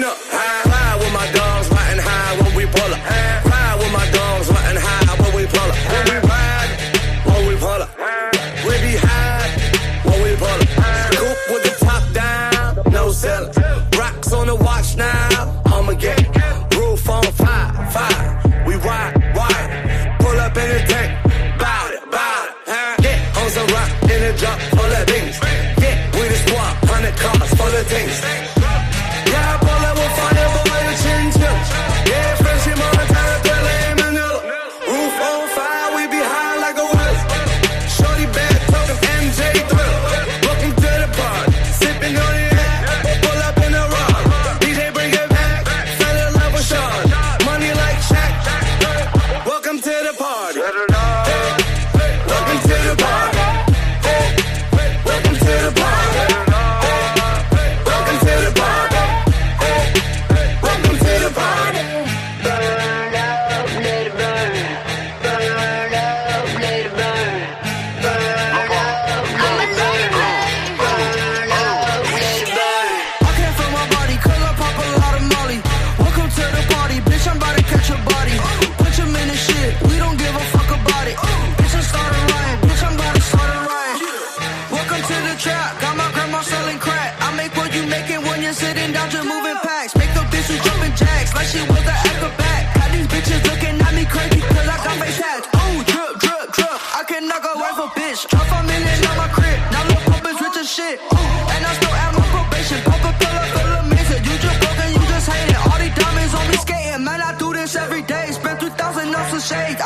Rolling up, high, high with my dogs, riding high when we pull up. High with my dogs, riding high when we pull up. When we ride, when we pull up. We be high when we pull up. Scoop with the top down, no cellar. Rocks on the watch now, I'ma get. Roof on fire, fire. We ride, ride. Pull up in the tank, bout it, bout it. Get on some rock in the drop, all the things. Get with the squad, hundred cars all the things. Jordan down to moving packs. Make those bitches jumping jacks like she was an acrobat. How these bitches looking at me crazy cause I got face hats. Ooh, drip, drip, drip. I can knock a wife a bitch. Drop a million on my crib. Now my pump is rich as shit. Ooh, and I still at my probation. Pump a pill, I feel amazing. You just broken, you just hating. All these diamonds on me skating. Man, I do this every day. Spent three thousand on some shades.